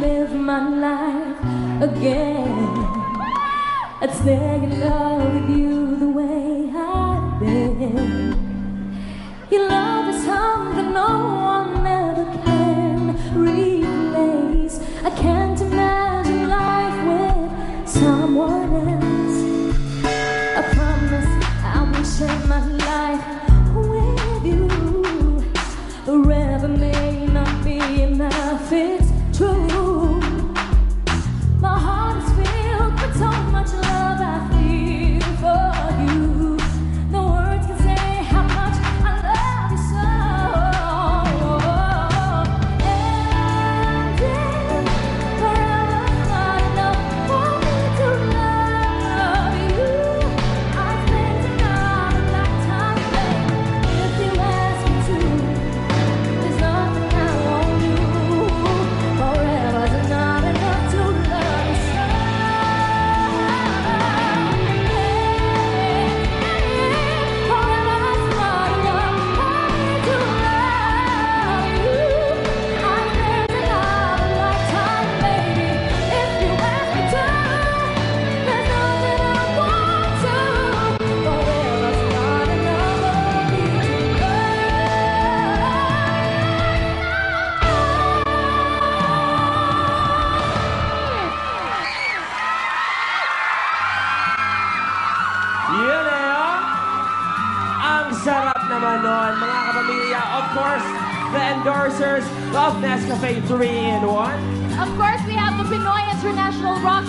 live my life again. I'd stay in love with you the way I've been. Your love is something no one ever can replace. I can't imagine life with someone else. I promise I will share my life with you. Forever may not be enough. It's Yun eh, oh. Ang sarap naman nun, mga kapamilya. Of course, the endorsers of Nescafe 3-in-1. Of course, we have the Pinoy International Rock